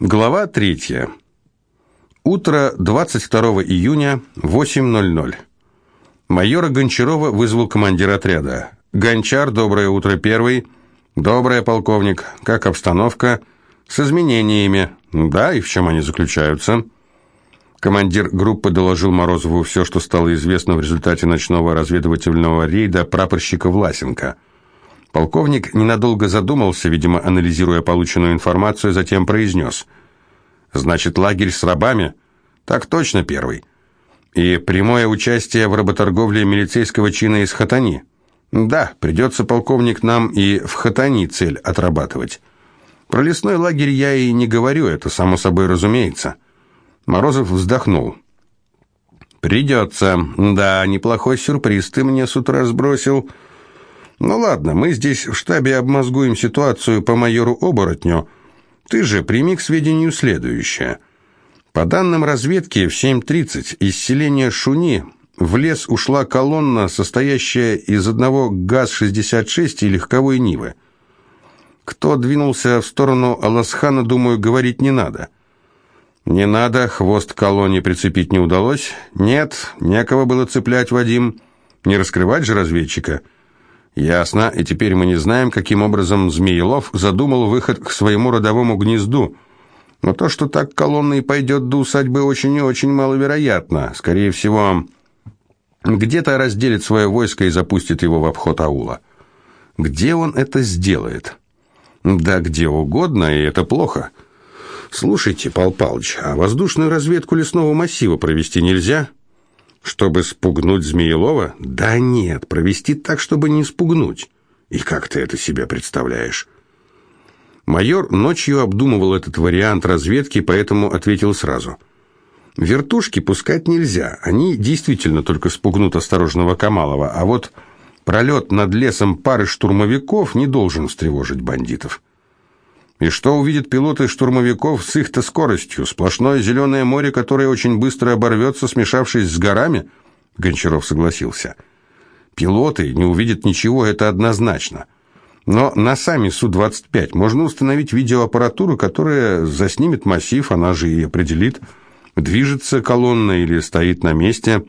Глава третья. Утро 22 июня, 8.00. Майора Гончарова вызвал командир отряда. «Гончар, доброе утро, первый». «Доброе, полковник. Как обстановка?» «С изменениями». «Да, и в чем они заключаются?» Командир группы доложил Морозову все, что стало известно в результате ночного разведывательного рейда прапорщика Власенко. Полковник ненадолго задумался, видимо, анализируя полученную информацию, затем произнес. «Значит, лагерь с рабами?» «Так точно, первый». «И прямое участие в работорговле милицейского чина из Хатани?» «Да, придется, полковник, нам и в Хатани цель отрабатывать». «Про лесной лагерь я и не говорю, это само собой разумеется». Морозов вздохнул. «Придется. Да, неплохой сюрприз ты мне с утра сбросил». Ну ладно, мы здесь в штабе обмозгуем ситуацию по майору Оборотню. Ты же прими к сведению следующее. По данным разведки, в 7.30 из селения Шуни в лес ушла колонна, состоящая из одного ГАЗ-66 и легковой Нивы. Кто двинулся в сторону Аласхана, думаю, говорить не надо. Не надо, хвост колонне прицепить не удалось. Нет, некого было цеплять, Вадим. Не раскрывать же разведчика. Ясно, и теперь мы не знаем, каким образом Змеелов задумал выход к своему родовому гнезду. Но то, что так колонной пойдет до усадьбы, очень и очень маловероятно. Скорее всего, где-то разделит свое войско и запустит его в обход аула. Где он это сделает? Да где угодно, и это плохо. Слушайте, Пал Палыч, а воздушную разведку лесного массива провести нельзя? — чтобы спугнуть Змеелова? Да нет, провести так, чтобы не спугнуть. И как ты это себе представляешь? Майор ночью обдумывал этот вариант разведки, поэтому ответил сразу. Вертушки пускать нельзя, они действительно только спугнут осторожного Камалова, а вот пролет над лесом пары штурмовиков не должен встревожить бандитов. И что увидят пилоты штурмовиков с их-то скоростью? Сплошное зеленое море, которое очень быстро оборвется, смешавшись с горами? Гончаров согласился. Пилоты не увидят ничего, это однозначно. Но на сами Су-25 можно установить видеоаппаратуру, которая заснимет массив, она же и определит, движется колонна или стоит на месте.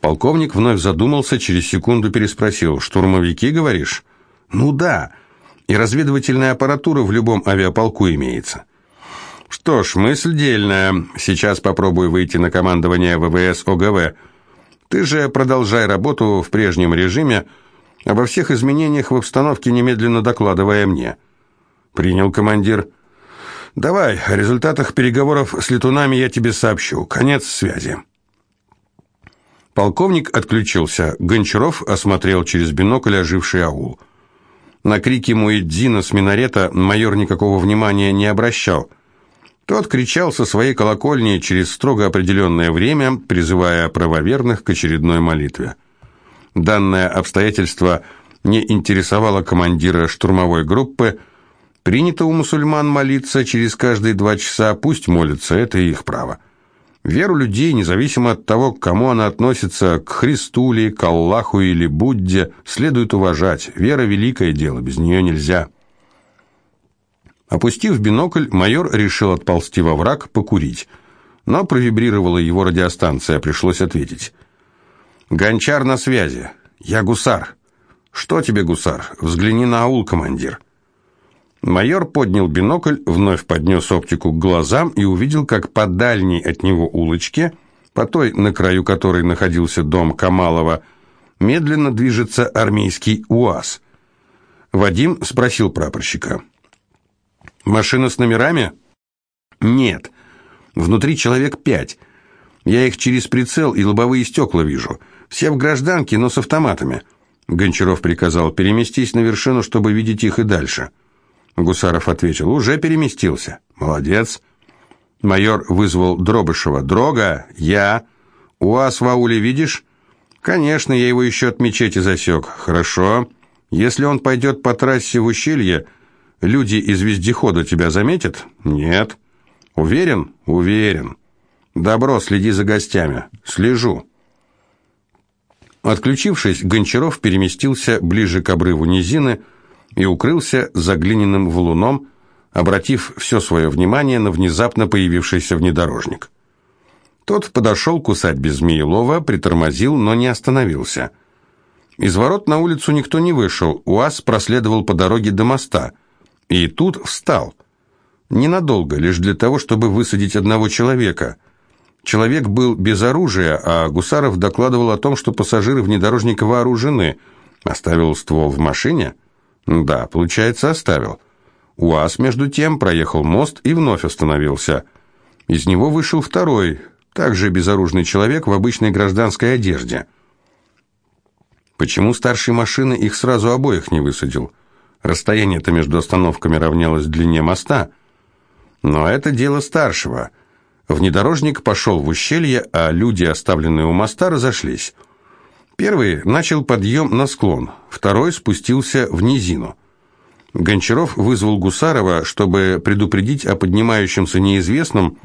Полковник вновь задумался, через секунду переспросил. «Штурмовики, говоришь?» «Ну да». И разведывательная аппаратура в любом авиаполку имеется. Что ж, мысль дельная. Сейчас попробую выйти на командование ВВС ОГВ. Ты же продолжай работу в прежнем режиме, обо всех изменениях в обстановке немедленно докладывая мне. Принял командир. Давай, о результатах переговоров с летунами я тебе сообщу. Конец связи. Полковник отключился. Гончаров осмотрел через бинокль оживший аул. На крики Муэддина с минарета майор никакого внимания не обращал. Тот кричал со своей колокольни через строго определенное время, призывая правоверных к очередной молитве. Данное обстоятельство не интересовало командира штурмовой группы. Принято у мусульман молиться через каждые два часа, пусть молятся, это их право. Веру людей, независимо от того, к кому она относится, к Христу ли, к Аллаху или Будде, следует уважать. Вера – великое дело, без нее нельзя. Опустив бинокль, майор решил отползти во враг, покурить. Но провибрировала его радиостанция, пришлось ответить. «Гончар на связи. Я гусар». «Что тебе, гусар? Взгляни на аул, командир». Майор поднял бинокль, вновь поднес оптику к глазам и увидел, как по дальней от него улочке, по той, на краю которой находился дом Камалова, медленно движется армейский УАЗ. Вадим спросил прапорщика. «Машина с номерами?» «Нет. Внутри человек пять. Я их через прицел и лобовые стекла вижу. Все в гражданке, но с автоматами». Гончаров приказал переместись на вершину, чтобы видеть их и дальше. Гусаров ответил, уже переместился. Молодец. Майор вызвал Дробышева. Дрога, я. УАЗ в ауле видишь? Конечно, я его еще от мечети засек. Хорошо. Если он пойдет по трассе в ущелье, люди из вездехода тебя заметят? Нет. Уверен? Уверен. Добро, следи за гостями. Слежу. Отключившись, Гончаров переместился ближе к обрыву низины, и укрылся за глиняным валуном, обратив все свое внимание на внезапно появившийся внедорожник. Тот подошел кусать без Змеелова, притормозил, но не остановился. Из ворот на улицу никто не вышел, УАЗ проследовал по дороге до моста. И тут встал. Ненадолго, лишь для того, чтобы высадить одного человека. Человек был без оружия, а Гусаров докладывал о том, что пассажиры внедорожника вооружены. Оставил ствол в машине? Да, получается, оставил. УАЗ, между тем, проехал мост и вновь остановился. Из него вышел второй, также безоружный человек в обычной гражданской одежде. Почему старший машины их сразу обоих не высадил? Расстояние-то между остановками равнялось длине моста. Но это дело старшего. Внедорожник пошел в ущелье, а люди, оставленные у моста, разошлись. Первый начал подъем на склон, второй спустился в низину. Гончаров вызвал Гусарова, чтобы предупредить о поднимающемся неизвестном,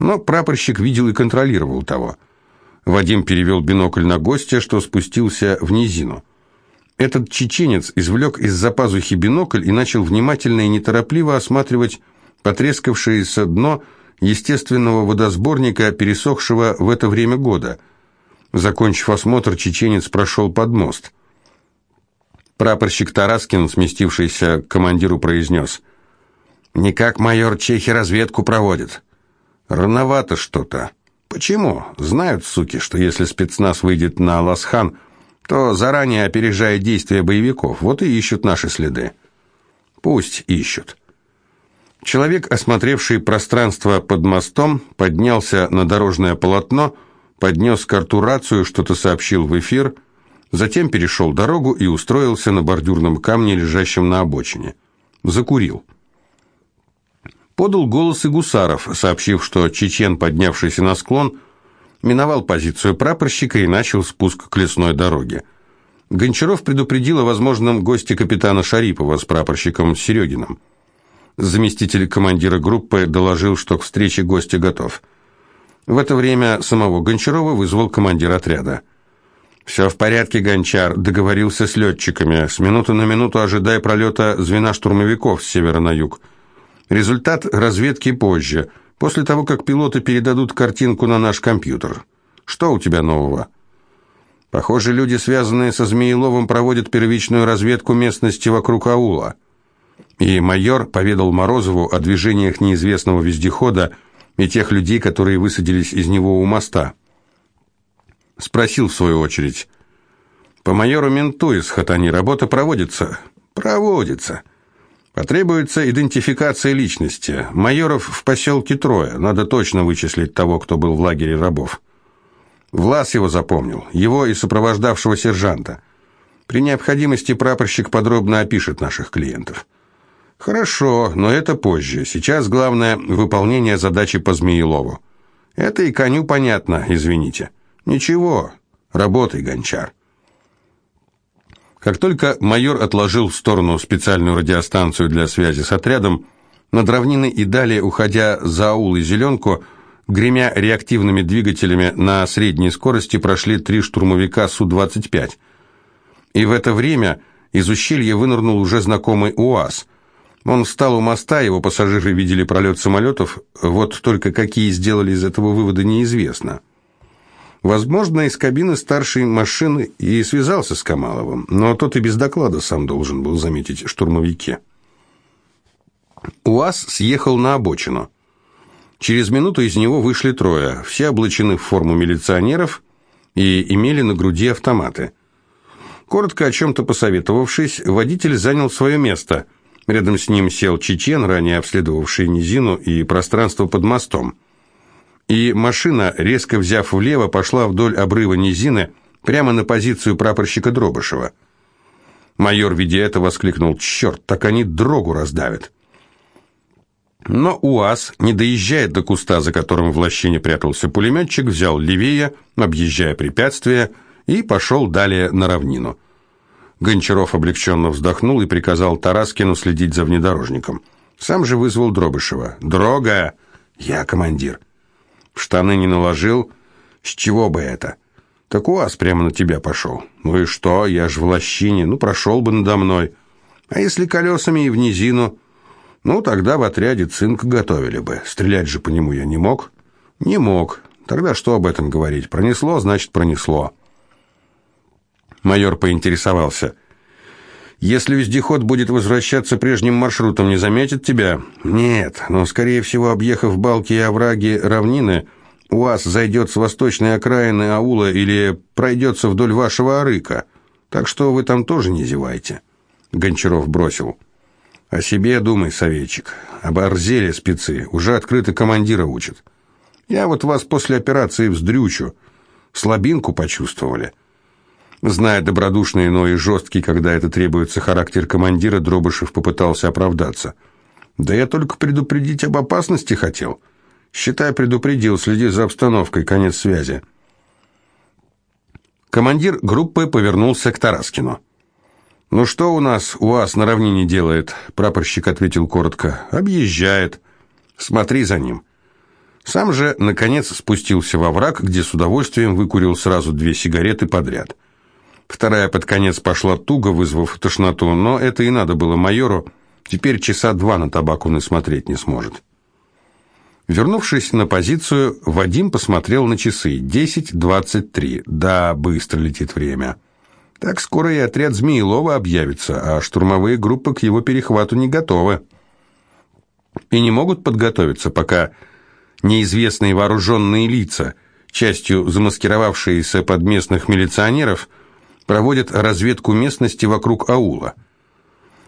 но прапорщик видел и контролировал того. Вадим перевел бинокль на гостя, что спустился в низину. Этот чеченец извлек из-за пазухи бинокль и начал внимательно и неторопливо осматривать потрескавшееся дно естественного водосборника, пересохшего в это время года. Закончив осмотр, чеченец прошел под мост. Прапорщик Тараскин, сместившийся к командиру, произнес. «Никак майор Чехи разведку проводит». «Рановато что-то». «Почему? Знают, суки, что если спецназ выйдет на Ласхан, то заранее опережает действия боевиков. Вот и ищут наши следы». «Пусть ищут». Человек, осмотревший пространство под мостом, поднялся на дорожное полотно, поднес к рту рацию, что-то сообщил в эфир, затем перешел дорогу и устроился на бордюрном камне, лежащем на обочине. Закурил. Подал голос и Гусаров, сообщив, что чечен, поднявшийся на склон, миновал позицию прапорщика и начал спуск к лесной дороге. Гончаров предупредил о возможном госте капитана Шарипова с прапорщиком Серегиным. Заместитель командира группы доложил, что к встрече гостя готов. В это время самого Гончарова вызвал командир отряда. «Все в порядке, Гончар», — договорился с летчиками. «С минуты на минуту ожидай пролета звена штурмовиков с севера на юг. Результат разведки позже, после того, как пилоты передадут картинку на наш компьютер. Что у тебя нового?» «Похоже, люди, связанные со Змееловым, проводят первичную разведку местности вокруг аула». И майор поведал Морозову о движениях неизвестного вездехода и тех людей, которые высадились из него у моста. Спросил в свою очередь. «По майору Менту из Хатани работа проводится?» «Проводится. Потребуется идентификация личности. Майоров в поселке трое. Надо точно вычислить того, кто был в лагере рабов». Влас его запомнил, его и сопровождавшего сержанта. При необходимости прапорщик подробно опишет наших клиентов. Хорошо, но это позже. Сейчас главное выполнение задачи по Змеелову. Это и коню понятно, извините. Ничего, работай, гончар. Как только майор отложил в сторону специальную радиостанцию для связи с отрядом, над равниной и далее, уходя за аул и зеленку, гремя реактивными двигателями на средней скорости прошли три штурмовика Су-25. И в это время из ущелья вынырнул уже знакомый УАЗ – он встал у моста, его пассажиры видели пролет самолетов, вот только какие сделали из этого вывода неизвестно. Возможно, из кабины старшей машины и связался с Камаловым, но тот и без доклада сам должен был заметить штурмовики. УАЗ съехал на обочину. Через минуту из него вышли трое, все облачены в форму милиционеров и имели на груди автоматы. Коротко о чем-то посоветовавшись, водитель занял свое место – Рядом с ним сел чечен, ранее обследовавший низину и пространство под мостом. И машина, резко взяв влево, пошла вдоль обрыва низины, прямо на позицию прапорщика Дробышева. Майор, видя это, воскликнул «Черт, так они дрогу раздавят!» Но УАЗ, не доезжая до куста, за которым в лощине прятался пулеметчик, взял левее, объезжая препятствия, и пошел далее на равнину. Гончаров облегченно вздохнул и приказал Тараскину следить за внедорожником. Сам же вызвал Дробышева. «Дрога!» «Я командир». «В штаны не наложил?» «С чего бы это?» «Так вас прямо на тебя пошел». «Ну и что? Я ж в лощине. Ну, прошел бы надо мной». «А если колесами и в низину?» Ну, тогда в отряде цинк готовили бы. Стрелять же по нему я не мог. Не мог. Тогда что об этом говорить? Пронесло, значит, пронесло. Майор поинтересовался. Если вездеход будет возвращаться прежним маршрутом, не заметит тебя? Нет, но, скорее всего, объехав балки и овраги равнины, УАЗ зайдет с восточной окраины аула или пройдется вдоль вашего арыка. Так что вы там тоже не зевайте. Гончаров бросил. О себе думай, советчик. Об Арзеле спецы. Уже открыто командира учат. Я вот вас после операции вздрючу. Слабинку почувствовали. Зная добродушный, но и жесткий, когда это требуется, характер командира, Дробышев попытался оправдаться. «Да я только предупредить об опасности хотел. Считай, предупредил, следи за обстановкой, конец связи». Командир группы повернулся к Тараскину. «Ну что у нас у вас на равнине делает?» Прапорщик ответил коротко. «Объезжает. Смотри за ним». Сам же, наконец, спустился во враг, где с удовольствием выкурил сразу две сигареты подряд. Вторая под конец пошла туго, вызвав тошноту, но это и надо было майору. Теперь часа два на табак он и смотреть не сможет. Вернувшись на позицию, Вадим посмотрел на часы. Десять двадцать три. Да, быстро летит время. Так скоро и отряд Змеилова объявится, а штурмовые группы к его перехвату не готовы. И не могут подготовиться, пока неизвестные вооруженные лица, частью замаскировавшиеся под местных милиционеров – проводят разведку местности вокруг аула.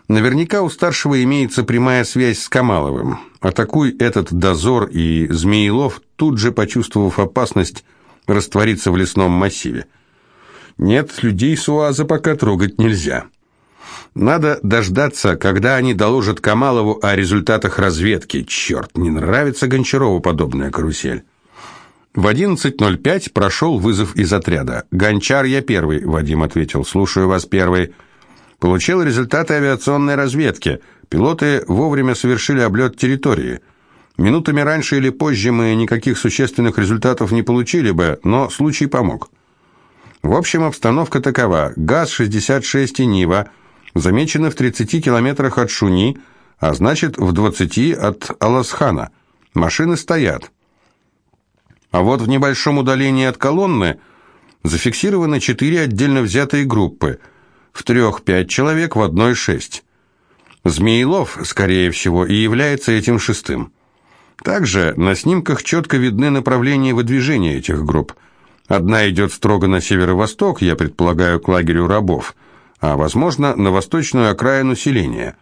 Наверняка у старшего имеется прямая связь с Камаловым. Атакуй этот дозор, и Змеилов, тут же почувствовав опасность, растворится в лесном массиве. Нет, людей с УАЗа пока трогать нельзя. Надо дождаться, когда они доложат Камалову о результатах разведки. Черт, не нравится Гончарову подобная карусель. В 11.05 прошел вызов из отряда. «Гончар, я первый», — Вадим ответил. «Слушаю вас первый». Получил результаты авиационной разведки. Пилоты вовремя совершили облет территории. Минутами раньше или позже мы никаких существенных результатов не получили бы, но случай помог. В общем, обстановка такова. ГАЗ-66 и Нива замечены в 30 километрах от Шуни, а значит в 20 от Аласхана. Машины стоят. А вот в небольшом удалении от колонны зафиксированы четыре отдельно взятые группы. В трех пять человек, в одной шесть. Змеилов, скорее всего, и является этим шестым. Также на снимках четко видны направления выдвижения этих групп. Одна идет строго на северо-восток, я предполагаю, к лагерю рабов, а, возможно, на восточную окраину селения.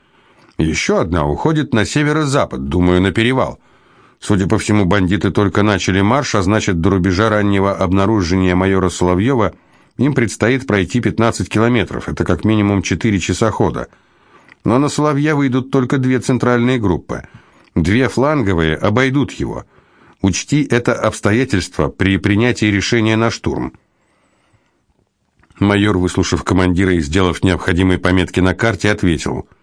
Еще одна уходит на северо-запад, думаю, на перевал – Судя по всему, бандиты только начали марш, а значит, до рубежа раннего обнаружения майора Соловьева им предстоит пройти 15 километров. Это как минимум 4 часа хода. Но на Соловья выйдут только две центральные группы. Две фланговые обойдут его. Учти это обстоятельство при принятии решения на штурм. Майор, выслушав командира и сделав необходимые пометки на карте, ответил –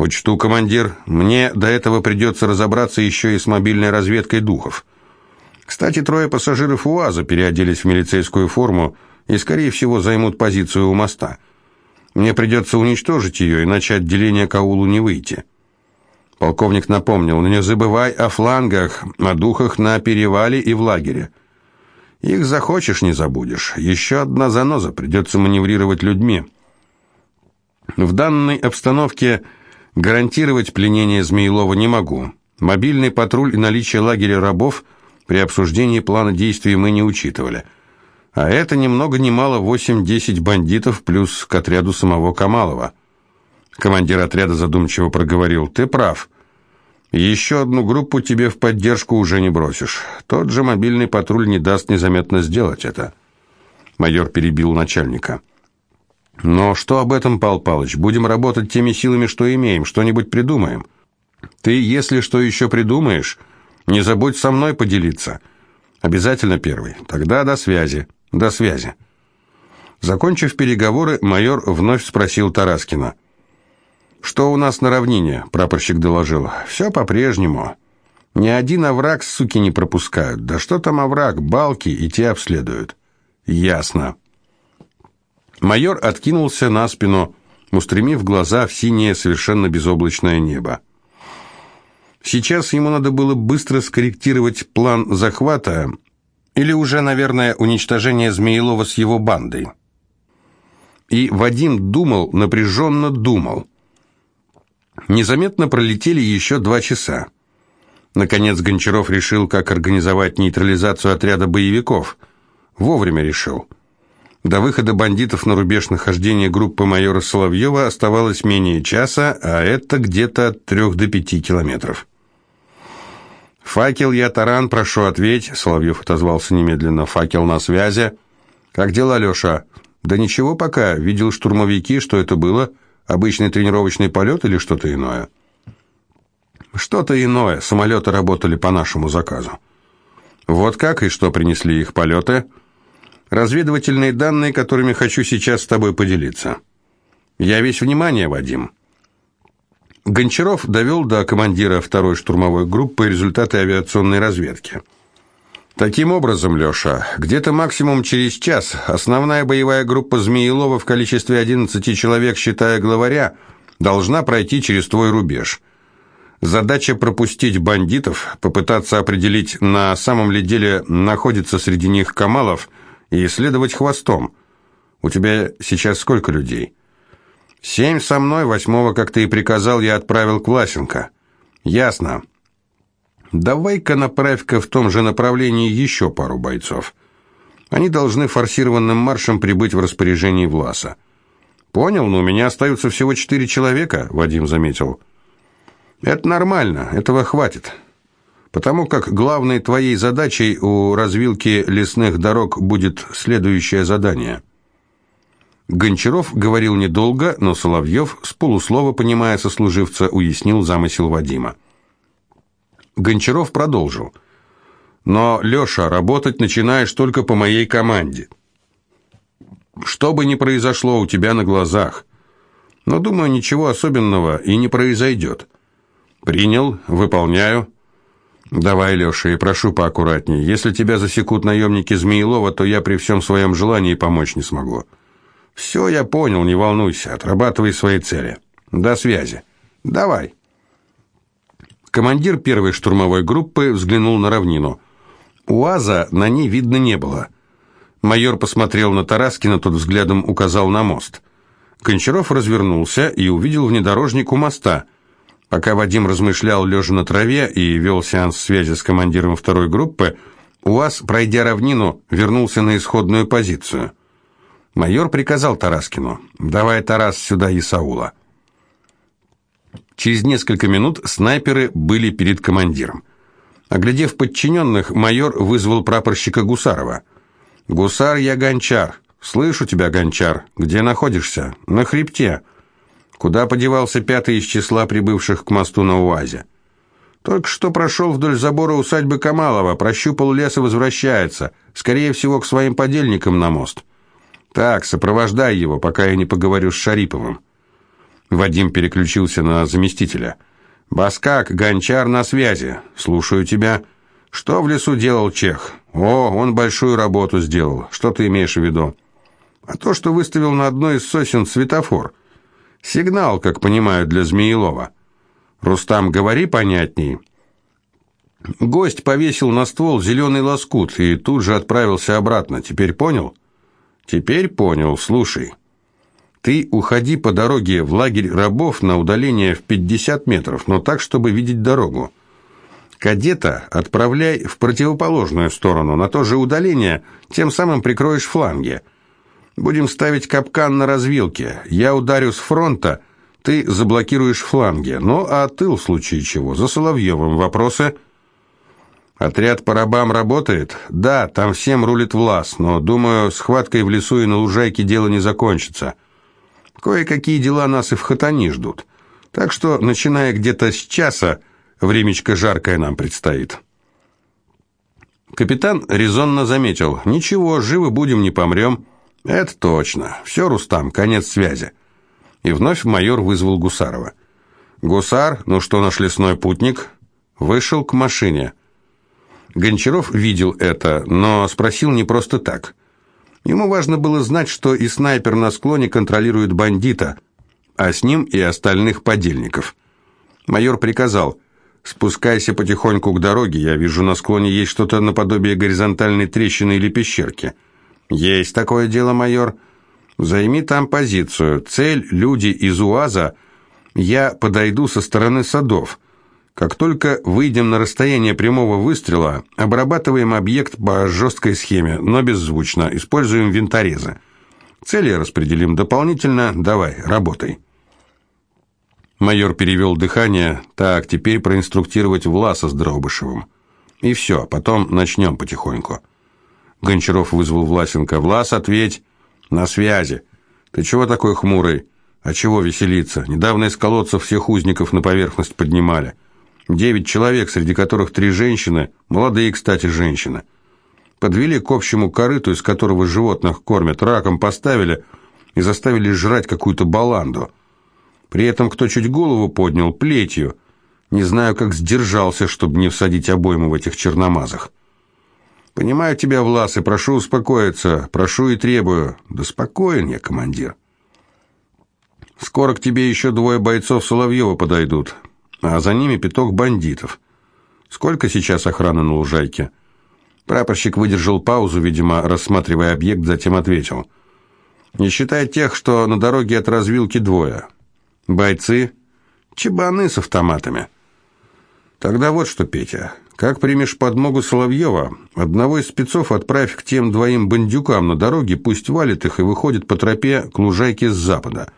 «Учту, командир. Мне до этого придется разобраться еще и с мобильной разведкой духов. Кстати, трое пассажиров УАЗа переоделись в милицейскую форму и, скорее всего, займут позицию у моста. Мне придется уничтожить ее, иначе отделение к аулу не выйти». Полковник напомнил, не забывай о флангах, о духах на перевале и в лагере. Их захочешь, не забудешь. Еще одна заноза, придется маневрировать людьми. В данной обстановке Гарантировать пленение Змеилова не могу. Мобильный патруль и наличие лагеря рабов при обсуждении плана действий мы не учитывали. А это ни много ни мало 8-10 бандитов плюс к отряду самого Камалова. Командир отряда задумчиво проговорил. «Ты прав. Еще одну группу тебе в поддержку уже не бросишь. Тот же мобильный патруль не даст незаметно сделать это». Майор перебил начальника. Но что об этом, Пал Палыч? Будем работать теми силами, что имеем, что-нибудь придумаем. Ты, если что еще придумаешь, не забудь со мной поделиться. Обязательно первый. Тогда до связи. До связи. Закончив переговоры, майор вновь спросил Тараскина. «Что у нас на равнине?» – прапорщик доложил. «Все по-прежнему. Ни один овраг, суки, не пропускают. Да что там овраг, балки и те обследуют». «Ясно». Майор откинулся на спину, устремив глаза в синее совершенно безоблачное небо. Сейчас ему надо было быстро скорректировать план захвата или уже, наверное, уничтожение Змеелова с его бандой. И Вадим думал, напряженно думал. Незаметно пролетели еще два часа. Наконец Гончаров решил, как организовать нейтрализацию отряда боевиков. Вовремя решил. До выхода бандитов на рубеж нахождения группы майора Соловьева оставалось менее часа, а это где-то от трех до пяти километров. «Факел, я таран, прошу ответь», — Соловьев отозвался немедленно. «Факел на связи». «Как дела, Леша?» «Да ничего пока. Видел штурмовики, что это было? Обычный тренировочный полет или что-то иное?» «Что-то иное. Самолеты работали по нашему заказу». «Вот как и что принесли их полеты?» «Разведывательные данные, которыми хочу сейчас с тобой поделиться». «Я весь внимание, Вадим». Гончаров довел до командира второй штурмовой группы результаты авиационной разведки. Таким образом, Леша, где-то максимум через час основная боевая группа Змеелова в количестве 11 человек, считая главаря, должна пройти через твой рубеж. Задача пропустить бандитов, попытаться определить, на самом ли деле находится среди них Камалов, и следовать хвостом. У тебя сейчас сколько людей? Семь со мной, восьмого, как ты и приказал, я отправил к Власенко. Ясно. Давай-ка направь-ка в том же направлении еще пару бойцов. Они должны форсированным маршем прибыть в распоряжении Власа. Понял, но у меня остаются всего четыре человека, Вадим заметил. Это нормально, этого хватит. Потому как главной твоей задачей у развилки лесных дорог будет следующее задание – Гончаров говорил недолго, но Соловьев, с полуслова понимая сослуживца, уяснил замысел Вадима. Гончаров продолжил. «Но, Леша, работать начинаешь только по моей команде. Что бы ни произошло у тебя на глазах. Но, думаю, ничего особенного и не произойдет. Принял, выполняю». «Давай, Леша, и прошу поаккуратнее. Если тебя засекут наемники Змеелова, то я при всем своем желании помочь не смогу». «Все я понял, не волнуйся, отрабатывай свои цели. До связи. Давай». Командир первой штурмовой группы взглянул на равнину. УАЗа на ней видно не было. Майор посмотрел на Тараскина, тот взглядом указал на мост. Кончаров развернулся и увидел внедорожник у моста. Пока Вадим размышлял, лежа на траве, и вел сеанс связи с командиром второй группы, УАЗ, пройдя равнину, вернулся на исходную позицию. Майор приказал Тараскину, «Давай, Тарас, сюда Исаула». Через несколько минут снайперы были перед командиром. Оглядев подчиненных, майор вызвал прапорщика Гусарова. «Гусар, я гончар. Слышу тебя, гончар. Где находишься?» «На хребте». «Куда подевался пятый из числа прибывших к мосту на УАЗе?» «Только что прошел вдоль забора усадьбы Камалова, прощупал лес и возвращается. Скорее всего, к своим подельникам на мост». «Так, сопровождай его, пока я не поговорю с Шариповым». Вадим переключился на заместителя. «Баскак, гончар на связи. Слушаю тебя. Что в лесу делал чех? О, он большую работу сделал. Что ты имеешь в виду?» «А то, что выставил на одной из сосен светофор. Сигнал, как понимаю, для Змеелова. Рустам, говори понятней». Гость повесил на ствол зеленый лоскут и тут же отправился обратно. Теперь понял?» Теперь понял, слушай. Ты уходи по дороге в лагерь рабов на удаление в 50 метров, но так, чтобы видеть дорогу. Кадета отправляй в противоположную сторону, на то же удаление, тем самым прикроешь фланги. Будем ставить капкан на развилке. Я ударю с фронта, ты заблокируешь фланги. Ну, а тыл в случае чего? За Соловьевым вопросы – Отряд по рабам работает? Да, там всем рулит Влас, но, думаю, схваткой в лесу и на лужайке дело не закончится. Кое-какие дела нас и в Хатани ждут. Так что, начиная где-то с часа, времечко жаркое нам предстоит. Капитан резонно заметил. «Ничего, живы будем, не помрем». «Это точно. Все, Рустам, конец связи». И вновь майор вызвал Гусарова. «Гусар, ну что наш лесной путник?» Вышел к машине. Гончаров видел это, но спросил не просто так. Ему важно было знать, что и снайпер на склоне контролирует бандита, а с ним и остальных подельников. Майор приказал Спускайся потихоньку к дороге, я вижу на склоне есть что-то наподобие горизонтальной трещины или пещерки. Есть такое дело, майор. Займи там позицию. Цель – люди из УАЗа. Я подойду со стороны садов. Как только выйдем на расстояние прямого выстрела, обрабатываем объект по жесткой схеме, но беззвучно, используем винторезы. Цели распределим дополнительно. Давай, работай. Майор перевел дыхание. Так, теперь проинструктировать Власа с Дробышевым. И все, потом начнем потихоньку. Гончаров вызвал Власенко. «Влас, ответь!» «На связи!» «Ты чего такой хмурый?» «А чего веселиться? Недавно из колодцев всех узников на поверхность поднимали. Девять человек, среди которых три женщины, молодые, кстати, женщины. Подвели к общему корыту, из которого животных кормят, раком поставили и заставили жрать какую-то баланду. При этом кто чуть голову поднял, плетью. Не знаю, как сдержался, чтобы не всадить обойму в этих черномазах. Понимаю тебя, Влас, и прошу успокоиться, прошу и требую. Да спокоен я, командир. Скоро к тебе еще двое бойцов Соловьева подойдут, а за ними пяток бандитов. Сколько сейчас охраны на лужайке? Прапорщик выдержал паузу, видимо, рассматривая объект, затем ответил. Не считая тех, что на дороге от развилки двое. Бойцы – чебаны с автоматами. Тогда вот что, Петя, как примешь подмогу Соловьева, одного из спецов отправь к тем двоим бандюкам на дороге, пусть валит их и выходит по тропе к лужайке с запада.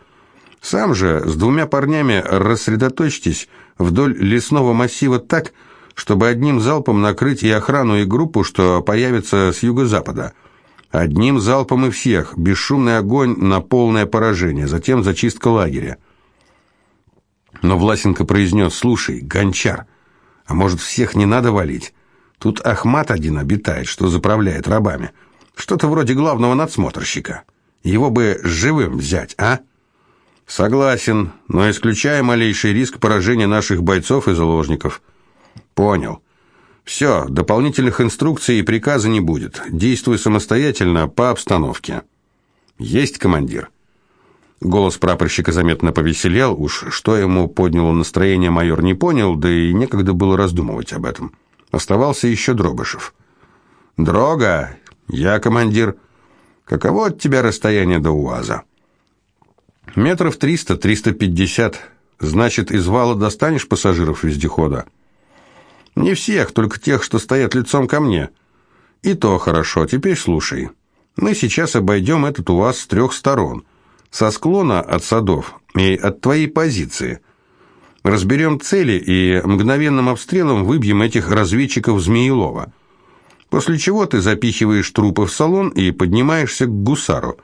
Сам же с двумя парнями рассредоточьтесь вдоль лесного массива так, чтобы одним залпом накрыть и охрану, и группу, что появится с юго-запада. Одним залпом и всех, бесшумный огонь на полное поражение, затем зачистка лагеря. Но Власенко произнес, «Слушай, гончар, а может, всех не надо валить? Тут Ахмат один обитает, что заправляет рабами. Что-то вроде главного надсмотрщика. Его бы живым взять, а?» «Согласен, но исключая малейший риск поражения наших бойцов и заложников». «Понял. Все, дополнительных инструкций и приказа не будет. Действуй самостоятельно, по обстановке». «Есть, командир». Голос прапорщика заметно повеселел, уж что ему подняло настроение майор не понял, да и некогда было раздумывать об этом. Оставался еще Дробышев. «Дрога, я командир. Каково от тебя расстояние до УАЗа?» «Метров триста, триста пятьдесят. Значит, из вала достанешь пассажиров вездехода?» «Не всех, только тех, что стоят лицом ко мне». «И то хорошо, теперь слушай. Мы сейчас обойдем этот УАЗ с трех сторон» со склона от садов и от твоей позиции. Разберем цели и мгновенным обстрелом выбьем этих разведчиков Змеелова. После чего ты запихиваешь трупы в салон и поднимаешься к гусару.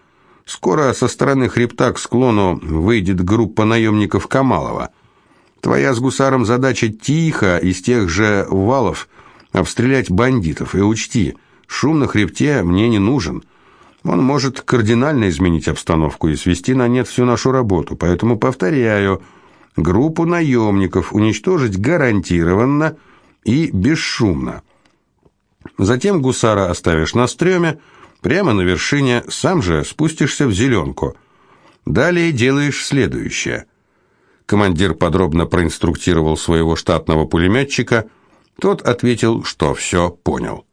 Скоро со стороны хребта к склону выйдет группа наемников Камалова. Твоя с гусаром задача тихо из тех же валов обстрелять бандитов. И учти, шум на хребте мне не нужен. Он может кардинально изменить обстановку и свести на нет всю нашу работу. Поэтому повторяю, группу наемников уничтожить гарантированно и бесшумно. Затем гусара оставишь на стреме, прямо на вершине, сам же спустишься в зеленку. Далее делаешь следующее. Командир подробно проинструктировал своего штатного пулеметчика. Тот ответил, что все понял.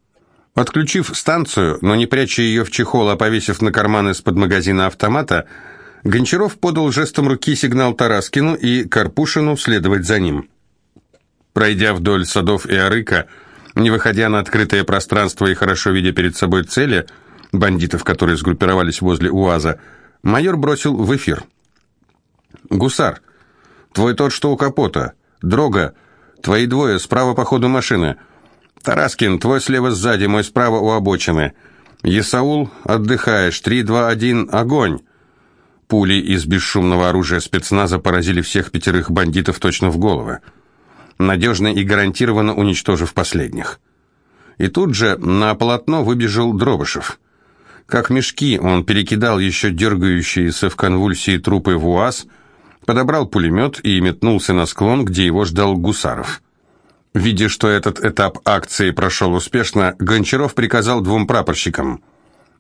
Отключив станцию, но не пряча ее в чехол, а повесив на карман из-под магазина автомата, Гончаров подал жестом руки сигнал Тараскину и Карпушину следовать за ним. Пройдя вдоль садов и арыка, не выходя на открытое пространство и хорошо видя перед собой цели, бандитов, которые сгруппировались возле УАЗа, майор бросил в эфир. «Гусар, твой тот, что у капота. Дрога, твои двое справа по ходу машины». «Тараскин, твой слева сзади, мой справа у обочины. Есаул, отдыхаешь. Три, два, один, огонь!» Пули из бесшумного оружия спецназа поразили всех пятерых бандитов точно в головы, надежно и гарантированно уничтожив последних. И тут же на полотно выбежал Дробышев. Как мешки он перекидал еще дергающиеся в конвульсии трупы в УАЗ, подобрал пулемет и метнулся на склон, где его ждал Гусаров. Видя, что этот этап акции прошел успешно, Гончаров приказал двум прапорщикам.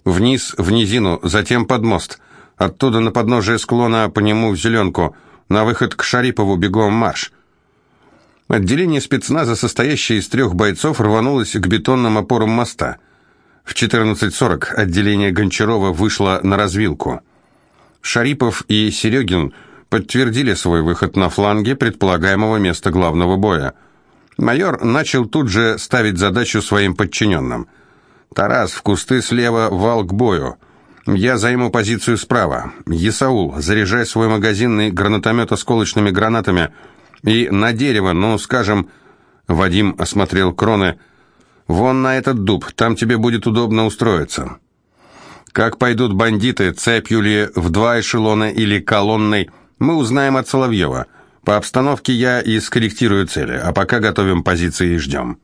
Вниз, в низину, затем под мост. Оттуда на подножие склона по нему в зеленку. На выход к Шарипову бегом марш. Отделение спецназа, состоящее из трех бойцов, рванулось к бетонным опорам моста. В 14.40 отделение Гончарова вышло на развилку. Шарипов и Серегин подтвердили свой выход на фланге предполагаемого места главного боя. Майор начал тут же ставить задачу своим подчиненным. «Тарас, в кусты слева, вал к бою. Я займу позицию справа. Есаул, заряжай свой магазинный гранатомет осколочными гранатами и на дерево, ну, скажем...» Вадим осмотрел кроны. «Вон на этот дуб, там тебе будет удобно устроиться». Как пойдут бандиты, цепью ли, в два эшелона или колонной, мы узнаем от Соловьева. По обстановке я и скорректирую цели, а пока готовим позиции и ждем.